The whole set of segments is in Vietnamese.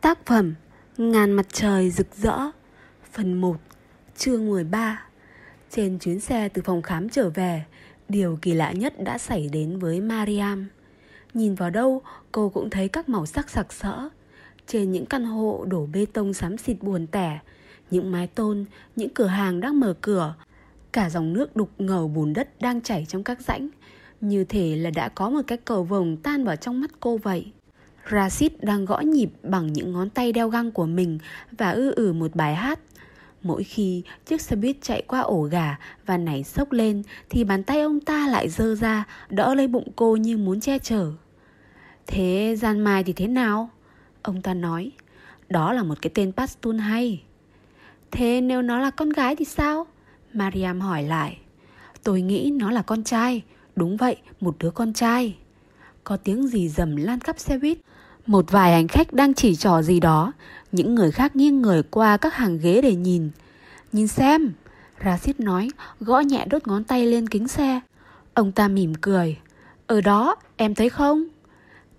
Tác phẩm Ngàn mặt trời rực rỡ Phần 1 Chương 13 Trên chuyến xe từ phòng khám trở về Điều kỳ lạ nhất đã xảy đến với Mariam. Nhìn vào đâu cô cũng thấy các màu sắc sặc sỡ. Trên những căn hộ đổ bê tông xám xịt buồn tẻ Những mái tôn, những cửa hàng đang mở cửa Cả dòng nước đục ngầu bùn đất đang chảy trong các rãnh Như thể là đã có một cái cầu vồng tan vào trong mắt cô vậy. Rashid đang gõ nhịp bằng những ngón tay đeo găng của mình và ư ử một bài hát. Mỗi khi chiếc xe buýt chạy qua ổ gà và nảy sốc lên thì bàn tay ông ta lại dơ ra đỡ lấy bụng cô như muốn che chở. Thế Gian Mai thì thế nào? Ông ta nói. Đó là một cái tên Pashtun hay. Thế nếu nó là con gái thì sao? Mariam hỏi lại. Tôi nghĩ nó là con trai. Đúng vậy, một đứa con trai. Có tiếng gì rầm lan khắp xe buýt. Một vài hành khách đang chỉ trỏ gì đó. Những người khác nghiêng người qua các hàng ghế để nhìn. Nhìn xem. Rashid nói, gõ nhẹ đốt ngón tay lên kính xe. Ông ta mỉm cười. Ở đó, em thấy không?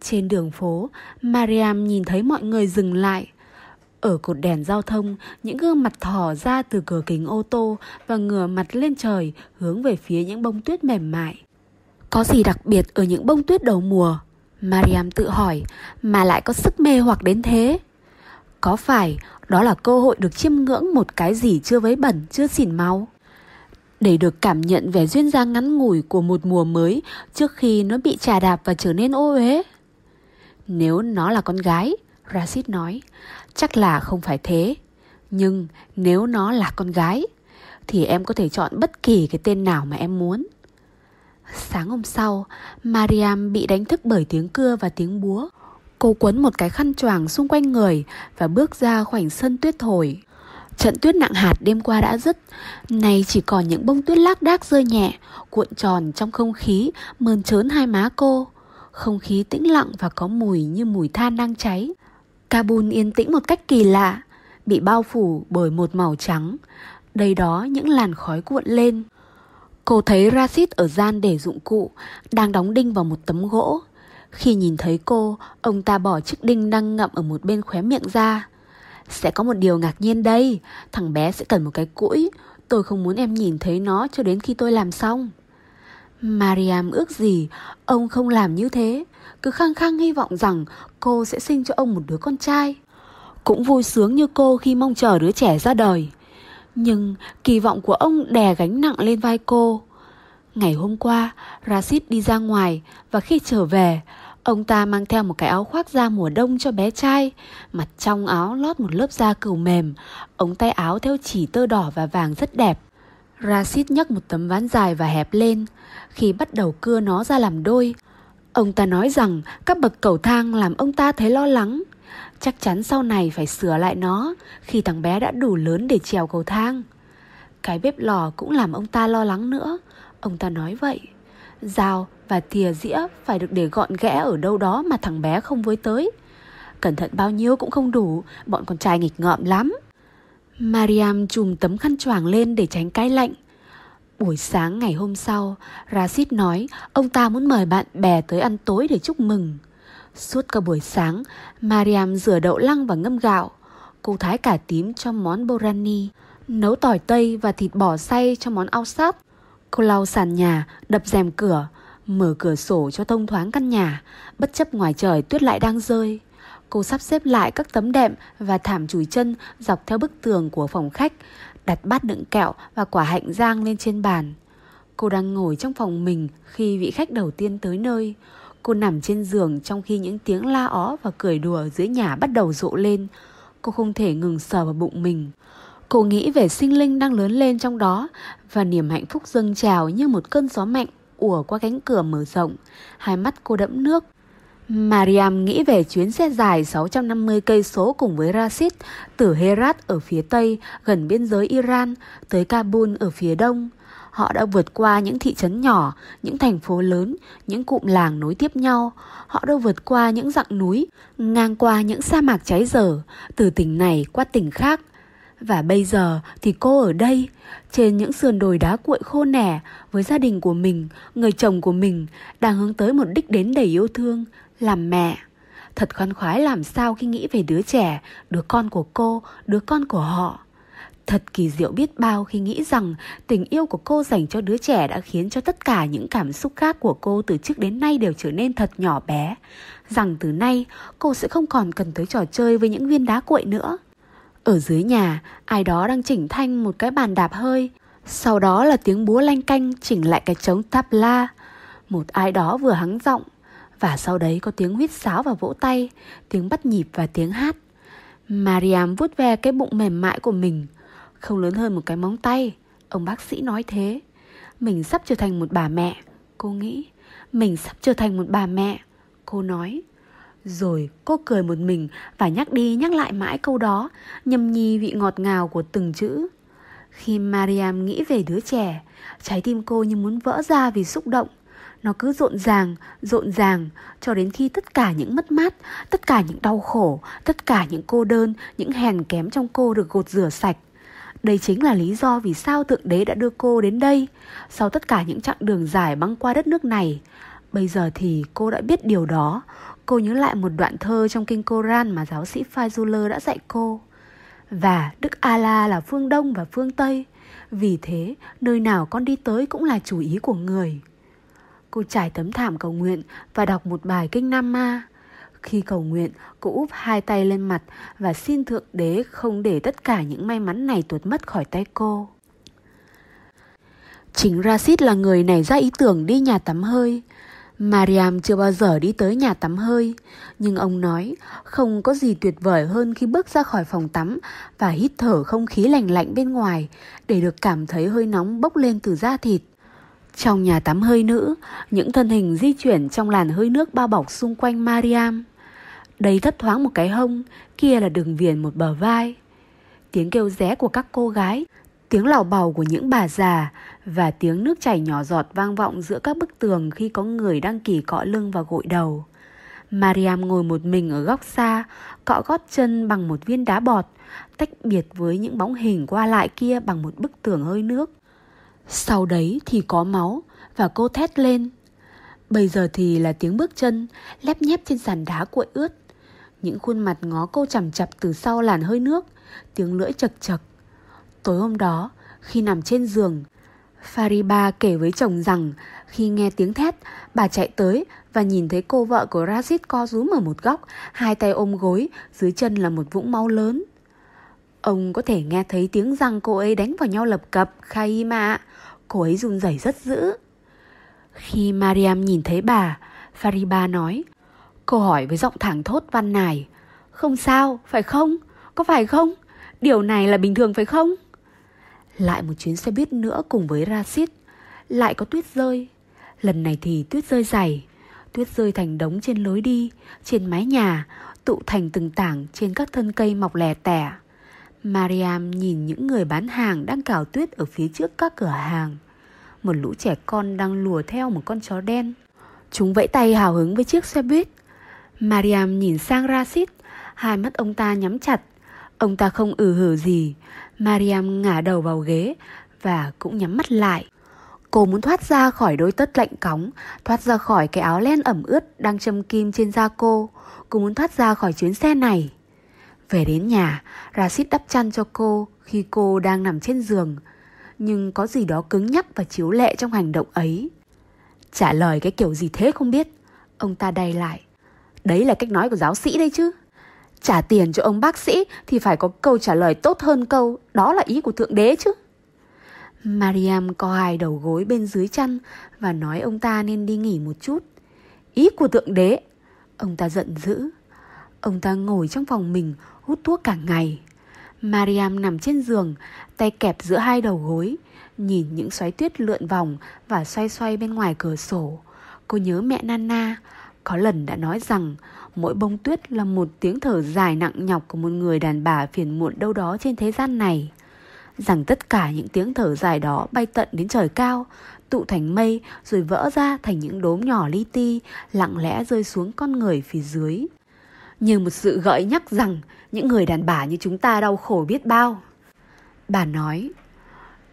Trên đường phố, Mariam nhìn thấy mọi người dừng lại. Ở cột đèn giao thông, những gương mặt thỏ ra từ cửa kính ô tô và ngửa mặt lên trời hướng về phía những bông tuyết mềm mại. Có gì đặc biệt ở những bông tuyết đầu mùa? Mariam tự hỏi, mà lại có sức mê hoặc đến thế? Có phải đó là cơ hội được chiêm ngưỡng một cái gì chưa vấy bẩn, chưa xỉn máu? Để được cảm nhận vẻ duyên dáng ngắn ngủi của một mùa mới trước khi nó bị trà đạp và trở nên ô uế. Nếu nó là con gái, Rashid nói, chắc là không phải thế. Nhưng nếu nó là con gái, thì em có thể chọn bất kỳ cái tên nào mà em muốn. Sáng hôm sau, Mariam bị đánh thức bởi tiếng cưa và tiếng búa. Cô quấn một cái khăn choàng xung quanh người và bước ra khoảnh sân tuyết thổi. Trận tuyết nặng hạt đêm qua đã dứt, nay chỉ còn những bông tuyết lác đác rơi nhẹ, cuộn tròn trong không khí, mơn trớn hai má cô. Không khí tĩnh lặng và có mùi như mùi than đang cháy. Kabul yên tĩnh một cách kỳ lạ, bị bao phủ bởi một màu trắng. Đây đó những làn khói cuộn lên. Cô thấy Rashid ở gian để dụng cụ, đang đóng đinh vào một tấm gỗ. Khi nhìn thấy cô, ông ta bỏ chiếc đinh đang ngậm ở một bên khóe miệng ra. Sẽ có một điều ngạc nhiên đây, thằng bé sẽ cần một cái cũi. Tôi không muốn em nhìn thấy nó cho đến khi tôi làm xong. Mariam ước gì ông không làm như thế, cứ khăng khăng hy vọng rằng cô sẽ sinh cho ông một đứa con trai. Cũng vui sướng như cô khi mong chờ đứa trẻ ra đời. Nhưng kỳ vọng của ông đè gánh nặng lên vai cô. Ngày hôm qua, Rashid đi ra ngoài và khi trở về, ông ta mang theo một cái áo khoác da mùa đông cho bé trai. Mặt trong áo lót một lớp da cừu mềm, ống tay áo theo chỉ tơ đỏ và vàng rất đẹp. Rashid nhấc một tấm ván dài và hẹp lên. Khi bắt đầu cưa nó ra làm đôi, ông ta nói rằng các bậc cầu thang làm ông ta thấy lo lắng. Chắc chắn sau này phải sửa lại nó khi thằng bé đã đủ lớn để trèo cầu thang. Cái bếp lò cũng làm ông ta lo lắng nữa. Ông ta nói vậy. Dao và thìa dĩa phải được để gọn ghẽ ở đâu đó mà thằng bé không với tới. Cẩn thận bao nhiêu cũng không đủ, bọn con trai nghịch ngợm lắm. Mariam chùm tấm khăn choàng lên để tránh cái lạnh. Buổi sáng ngày hôm sau, Rashid nói ông ta muốn mời bạn bè tới ăn tối để chúc mừng. Suốt cả buổi sáng, Mariam rửa đậu lăng và ngâm gạo. Cô thái cả tím cho món borani, nấu tỏi tây và thịt bò xay cho món ao sát. Cô lau sàn nhà, đập rèm cửa, mở cửa sổ cho thông thoáng căn nhà, bất chấp ngoài trời tuyết lại đang rơi. Cô sắp xếp lại các tấm đệm và thảm chùi chân dọc theo bức tường của phòng khách, đặt bát đựng kẹo và quả hạnh rang lên trên bàn. Cô đang ngồi trong phòng mình khi vị khách đầu tiên tới nơi. Cô nằm trên giường trong khi những tiếng la ó và cười đùa dưới nhà bắt đầu rộ lên. Cô không thể ngừng sờ vào bụng mình. Cô nghĩ về sinh linh đang lớn lên trong đó và niềm hạnh phúc dâng trào như một cơn gió mạnh ùa qua cánh cửa mở rộng. Hai mắt cô đẫm nước. Mariam nghĩ về chuyến xe dài 650 cây số cùng với Rashid từ Herat ở phía tây, gần biên giới Iran, tới Kabul ở phía đông. Họ đã vượt qua những thị trấn nhỏ, những thành phố lớn, những cụm làng nối tiếp nhau. Họ đã vượt qua những dặng núi, ngang qua những sa mạc cháy dở, từ tỉnh này qua tỉnh khác. Và bây giờ thì cô ở đây, trên những sườn đồi đá cuội khô nẻ, với gia đình của mình, người chồng của mình, đang hướng tới một đích đến đầy yêu thương, làm mẹ. Thật khoan khoái làm sao khi nghĩ về đứa trẻ, đứa con của cô, đứa con của họ. Thật kỳ diệu biết bao khi nghĩ rằng tình yêu của cô dành cho đứa trẻ đã khiến cho tất cả những cảm xúc khác của cô từ trước đến nay đều trở nên thật nhỏ bé. Rằng từ nay cô sẽ không còn cần tới trò chơi với những viên đá cuội nữa. Ở dưới nhà, ai đó đang chỉnh thanh một cái bàn đạp hơi. Sau đó là tiếng búa lanh canh chỉnh lại cái trống tabla. Một ai đó vừa hắng giọng. Và sau đấy có tiếng huýt sáo và vỗ tay, tiếng bắt nhịp và tiếng hát. Mariam vuốt ve cái bụng mềm mại của mình. Không lớn hơn một cái móng tay. Ông bác sĩ nói thế. Mình sắp trở thành một bà mẹ. Cô nghĩ. Mình sắp trở thành một bà mẹ. Cô nói. Rồi cô cười một mình và nhắc đi nhắc lại mãi câu đó, nhâm nhi vị ngọt ngào của từng chữ. Khi Mariam nghĩ về đứa trẻ, trái tim cô như muốn vỡ ra vì xúc động. Nó cứ rộn ràng, rộn ràng cho đến khi tất cả những mất mát, tất cả những đau khổ, tất cả những cô đơn, những hèn kém trong cô được gột rửa sạch. Đây chính là lý do vì sao Thượng Đế đã đưa cô đến đây, sau tất cả những chặng đường dài băng qua đất nước này. Bây giờ thì cô đã biết điều đó, Cô nhớ lại một đoạn thơ trong kinh Koran mà giáo sĩ Fazullah đã dạy cô. Và Đức ala là phương Đông và phương Tây. Vì thế, nơi nào con đi tới cũng là chủ ý của người. Cô trải tấm thảm cầu nguyện và đọc một bài kinh Nam Ma. Khi cầu nguyện, cô úp hai tay lên mặt và xin Thượng Đế không để tất cả những may mắn này tuột mất khỏi tay cô. Chính Rashid là người nảy ra ý tưởng đi nhà tắm hơi. Mariam chưa bao giờ đi tới nhà tắm hơi, nhưng ông nói không có gì tuyệt vời hơn khi bước ra khỏi phòng tắm và hít thở không khí lành lạnh bên ngoài để được cảm thấy hơi nóng bốc lên từ da thịt. Trong nhà tắm hơi nữ, những thân hình di chuyển trong làn hơi nước bao bọc xung quanh Mariam. Đây thấp thoáng một cái hông, kia là đường viền một bờ vai. Tiếng kêu ré của các cô gái Tiếng lào bào của những bà già và tiếng nước chảy nhỏ giọt vang vọng giữa các bức tường khi có người đang kỳ cọ lưng và gội đầu. Mariam ngồi một mình ở góc xa, cọ gót chân bằng một viên đá bọt, tách biệt với những bóng hình qua lại kia bằng một bức tường hơi nước. Sau đấy thì có máu và cô thét lên. Bây giờ thì là tiếng bước chân lép nhép trên sàn đá cuội ướt. Những khuôn mặt ngó cô chằm chặp từ sau làn hơi nước, tiếng lưỡi chật chật Tối hôm đó, khi nằm trên giường, Fariba kể với chồng rằng khi nghe tiếng thét, bà chạy tới và nhìn thấy cô vợ của Rashid co rúm ở một góc, hai tay ôm gối, dưới chân là một vũng máu lớn. Ông có thể nghe thấy tiếng răng cô ấy đánh vào nhau lập cập, Khaima. Cô ấy run rẩy rất dữ. Khi Mariam nhìn thấy bà, Fariba nói, cô hỏi với giọng thẳng thốt văn nài, không sao, phải không? Có phải không? Điều này là bình thường phải không? Lại một chuyến xe buýt nữa cùng với Rashid Lại có tuyết rơi Lần này thì tuyết rơi dày Tuyết rơi thành đống trên lối đi Trên mái nhà Tụ thành từng tảng trên các thân cây mọc lè tẻ Mariam nhìn những người bán hàng đang cào tuyết ở phía trước các cửa hàng. Một lũ trẻ con đang lùa theo một con chó đen. Chúng vẫy tay hào hứng với chiếc xe buýt. Mariam nhìn sang Rashid, hai mắt ông ta nhắm chặt. Ông ta không ừ hử gì, Mariam ngả đầu vào ghế và cũng nhắm mắt lại. Cô muốn thoát ra khỏi đôi tất lạnh cóng, thoát ra khỏi cái áo len ẩm ướt đang châm kim trên da cô. Cô muốn thoát ra khỏi chuyến xe này. Về đến nhà, Rashid đắp chăn cho cô khi cô đang nằm trên giường. Nhưng có gì đó cứng nhắc và chiếu lệ trong hành động ấy. Trả lời cái kiểu gì thế không biết. Ông ta đầy lại. Đấy là cách nói của giáo sĩ đây chứ. Trả tiền cho ông bác sĩ thì phải có câu trả lời tốt hơn câu đó là ý của Thượng Đế chứ. Mariam co hai đầu gối bên dưới chăn và nói ông ta nên đi nghỉ một chút. Ý của Thượng Đế. Ông ta giận dữ. Ông ta ngồi trong phòng mình hút thuốc cả ngày. Mariam nằm trên giường, tay kẹp giữa hai đầu gối, nhìn những xoáy tuyết lượn vòng và xoay xoay bên ngoài cửa sổ. Cô nhớ mẹ Nana, có lần đã nói rằng mỗi bông tuyết là một tiếng thở dài nặng nhọc của một người đàn bà phiền muộn đâu đó trên thế gian này. Rằng tất cả những tiếng thở dài đó bay tận đến trời cao, tụ thành mây rồi vỡ ra thành những đốm nhỏ li ti, lặng lẽ rơi xuống con người phía dưới. Như một sự gợi nhắc rằng những người đàn bà như chúng ta đau khổ biết bao. Bà nói,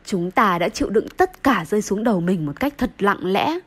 chúng ta đã chịu đựng tất cả rơi xuống đầu mình một cách thật lặng lẽ